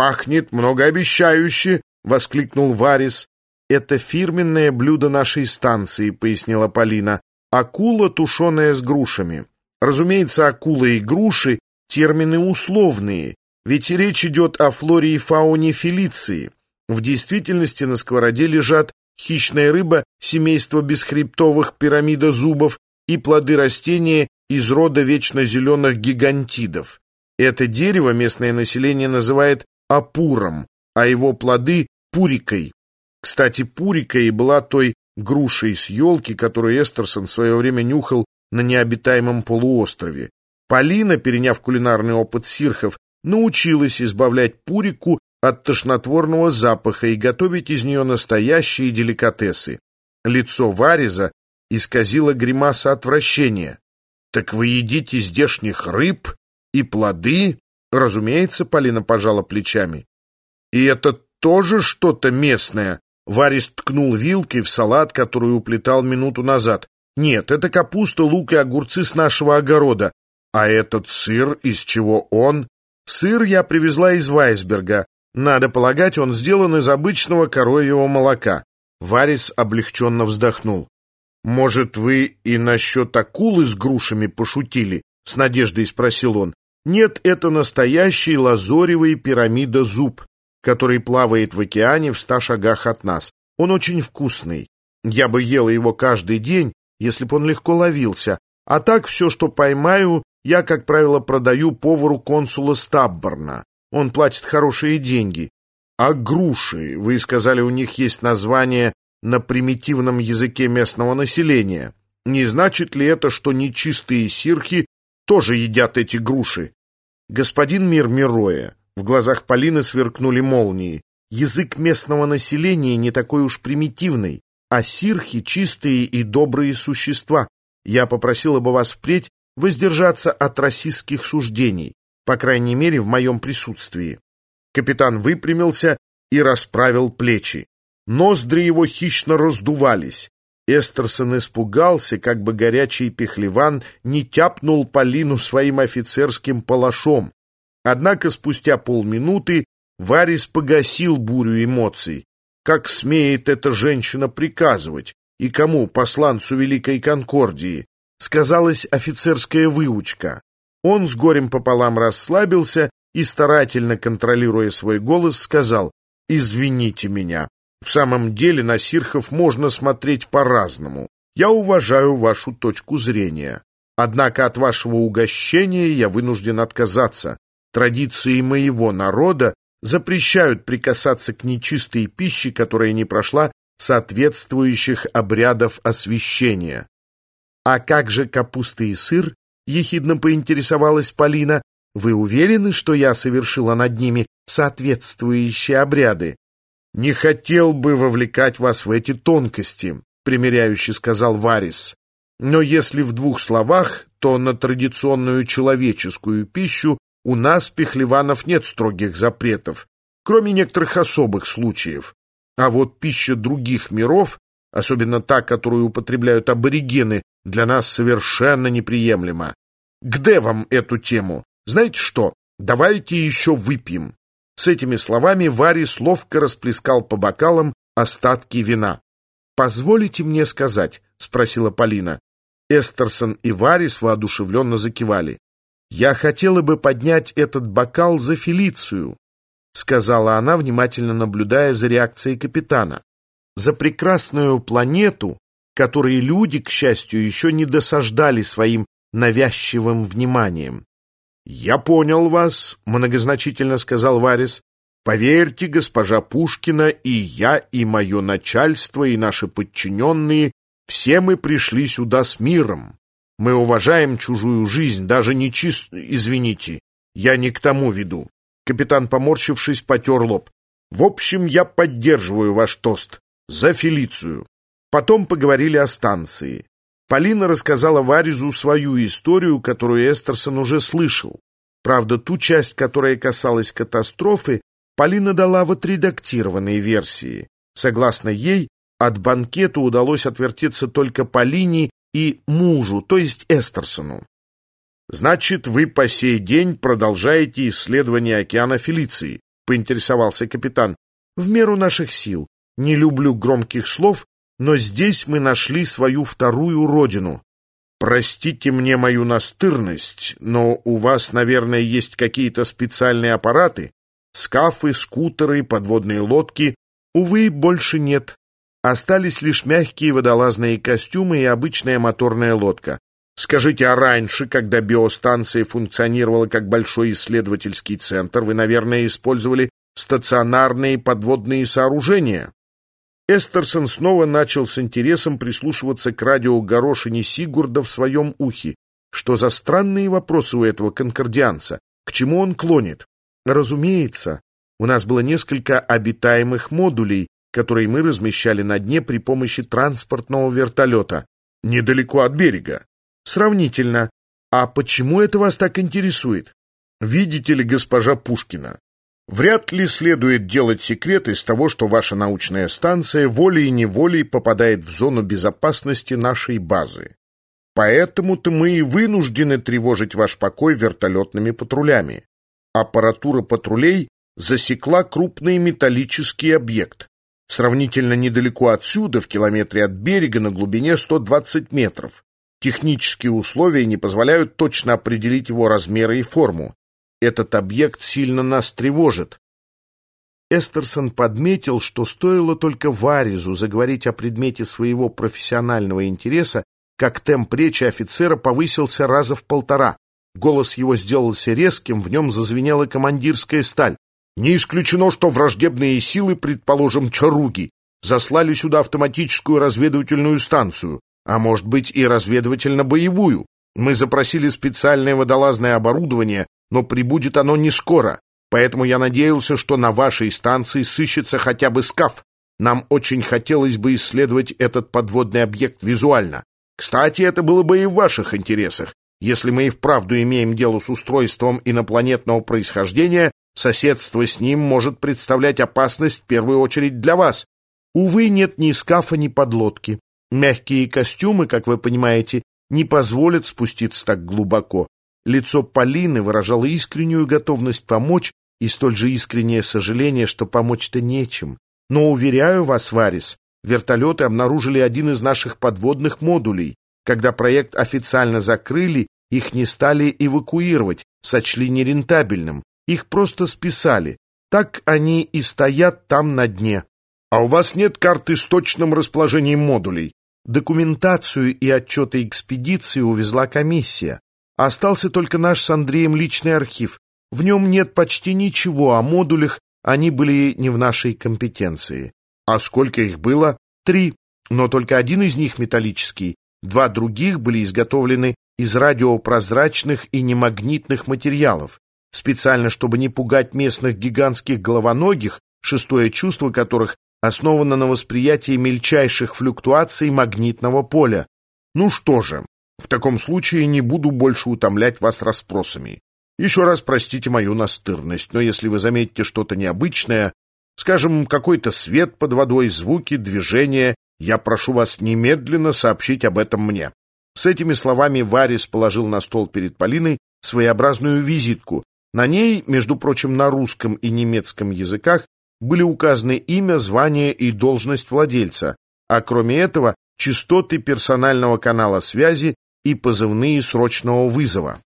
пахнет многообещающе!» — воскликнул Варис. «Это фирменное блюдо нашей станции», — пояснила Полина. «Акула, тушеная с грушами». Разумеется, акула и груши — термины условные, ведь речь идет о флоре и фауне Фелиции. В действительности на сковороде лежат хищная рыба семейства бесхребтовых пирамидозубов и плоды растения из рода вечно зеленых гигантидов. Это дерево местное население называет апуром, а его плоды — пурикой. Кстати, пурика и была той грушей с елки, которую Эстерсон в свое время нюхал на необитаемом полуострове. Полина, переняв кулинарный опыт сирхов, научилась избавлять пурику от тошнотворного запаха и готовить из нее настоящие деликатесы. Лицо Вариза исказило гримаса отвращения. «Так вы едите здешних рыб и плоды?» Разумеется, Полина пожала плечами. «И это тоже что-то местное?» Варис ткнул вилкой в салат, который уплетал минуту назад. «Нет, это капуста, лук и огурцы с нашего огорода. А этот сыр, из чего он?» «Сыр я привезла из Вайсберга. Надо полагать, он сделан из обычного коровьего молока». Варис облегченно вздохнул. «Может, вы и насчет акулы с грушами пошутили?» — с надеждой спросил он. «Нет, это настоящий лазоревый пирамида зуб, который плавает в океане в ста шагах от нас. Он очень вкусный. Я бы ела его каждый день, если бы он легко ловился. А так все, что поймаю, я, как правило, продаю повару консула Стабборна. Он платит хорошие деньги. А груши, вы сказали, у них есть название на примитивном языке местного населения. Не значит ли это, что нечистые сирхи тоже едят эти груши? Господин Мир Мироя, в глазах Полины сверкнули молнии. Язык местного населения не такой уж примитивный, а сирхи — чистые и добрые существа. Я попросила бы вас впредь воздержаться от расистских суждений, по крайней мере, в моем присутствии. Капитан выпрямился и расправил плечи. Ноздри его хищно раздувались. Эстерсон испугался, как бы горячий пехлеван не тяпнул Полину своим офицерским палашом. Однако спустя полминуты Варис погасил бурю эмоций. Как смеет эта женщина приказывать? И кому, посланцу Великой Конкордии? Сказалась офицерская выучка. Он с горем пополам расслабился и, старательно контролируя свой голос, сказал «Извините меня, в самом деле на сирхов можно смотреть по-разному. Я уважаю вашу точку зрения. Однако от вашего угощения я вынужден отказаться. Традиции моего народа запрещают прикасаться к нечистой пище, которая не прошла соответствующих обрядов освящения. «А как же капуста и сыр?» — ехидно поинтересовалась Полина. «Вы уверены, что я совершила над ними соответствующие обряды?» «Не хотел бы вовлекать вас в эти тонкости», — примиряюще сказал Варис. «Но если в двух словах, то на традиционную человеческую пищу у нас, пехлеванов, нет строгих запретов, кроме некоторых особых случаев. А вот пища других миров, особенно та, которую употребляют аборигены, для нас совершенно неприемлема. Где вам эту тему? Знаете что, давайте еще выпьем. С этими словами Варис ловко расплескал по бокалам остатки вина. «Позволите мне сказать?» — спросила Полина. Эстерсон и Варис воодушевленно закивали. «Я хотела бы поднять этот бокал за Фелицию», — сказала она, внимательно наблюдая за реакцией капитана. «За прекрасную планету, которой люди, к счастью, еще не досаждали своим навязчивым вниманием. «Я понял вас», — многозначительно сказал Варис. «Поверьте, госпожа Пушкина, и я, и мое начальство, и наши подчиненные, все мы пришли сюда с миром. Мы уважаем чужую жизнь, даже не чист... Извините, я не к тому веду». Капитан, поморщившись, потер лоб. «В общем, я поддерживаю ваш тост. За Фелицию». Потом поговорили о станции. Полина рассказала Варизу свою историю, которую Эстерсон уже слышал. Правда, ту часть, которая касалась катастрофы, Полина дала в отредактированной версии. Согласно ей, от банкета удалось отвертеться только Полине и мужу, то есть Эстерсону. «Значит, вы по сей день продолжаете исследование океана Фелиции», поинтересовался капитан. «В меру наших сил. Не люблю громких слов, но здесь мы нашли свою вторую родину. Простите мне мою настырность, но у вас, наверное, есть какие-то специальные аппараты? Скафы, скутеры, подводные лодки? Увы, больше нет. Остались лишь мягкие водолазные костюмы и обычная моторная лодка. Скажите, а раньше, когда биостанция функционировала как большой исследовательский центр, вы, наверное, использовали стационарные подводные сооружения? Эстерсон снова начал с интересом прислушиваться к радио горошине Сигурда в своем ухе. Что за странные вопросы у этого конкордианца? К чему он клонит? Разумеется, у нас было несколько обитаемых модулей, которые мы размещали на дне при помощи транспортного вертолета. Недалеко от берега. Сравнительно. А почему это вас так интересует? Видите ли, госпожа Пушкина, Вряд ли следует делать секрет из того, что ваша научная станция волей-неволей попадает в зону безопасности нашей базы. Поэтому-то мы и вынуждены тревожить ваш покой вертолетными патрулями. Аппаратура патрулей засекла крупный металлический объект. Сравнительно недалеко отсюда, в километре от берега, на глубине 120 метров. Технические условия не позволяют точно определить его размеры и форму. Этот объект сильно нас тревожит. Эстерсон подметил, что стоило только Варизу заговорить о предмете своего профессионального интереса, как темп речи офицера повысился раза в полтора. Голос его сделался резким, в нем зазвенела командирская сталь. Не исключено, что враждебные силы, предположим, чаруги, заслали сюда автоматическую разведывательную станцию, а может быть и разведывательно-боевую. Мы запросили специальное водолазное оборудование, но прибудет оно не скоро, поэтому я надеялся, что на вашей станции сыщется хотя бы скаф. Нам очень хотелось бы исследовать этот подводный объект визуально. Кстати, это было бы и в ваших интересах. Если мы и вправду имеем дело с устройством инопланетного происхождения, соседство с ним может представлять опасность в первую очередь для вас. Увы, нет ни скафа, ни подлодки. Мягкие костюмы, как вы понимаете, не позволят спуститься так глубоко. Лицо Полины выражало искреннюю готовность помочь и столь же искреннее сожаление, что помочь-то нечем. Но, уверяю вас, Варис, вертолеты обнаружили один из наших подводных модулей. Когда проект официально закрыли, их не стали эвакуировать, сочли нерентабельным. Их просто списали. Так они и стоят там на дне. А у вас нет карты с точным расположением модулей? Документацию и отчеты экспедиции увезла комиссия. Остался только наш с Андреем личный архив. В нем нет почти ничего о модулях, они были не в нашей компетенции. А сколько их было? Три. Но только один из них металлический. Два других были изготовлены из радиопрозрачных и немагнитных материалов. Специально, чтобы не пугать местных гигантских головоногих, шестое чувство которых основано на восприятии мельчайших флюктуаций магнитного поля. Ну что же, в таком случае не буду больше утомлять вас расспросами. Еще раз простите мою настырность, но если вы заметите что-то необычное, скажем, какой-то свет под водой, звуки, движения, я прошу вас немедленно сообщить об этом мне». С этими словами Варис положил на стол перед Полиной своеобразную визитку. На ней, между прочим, на русском и немецком языках были указаны имя, звание и должность владельца, а кроме этого частоты персонального канала связи и позывные срочного вызова.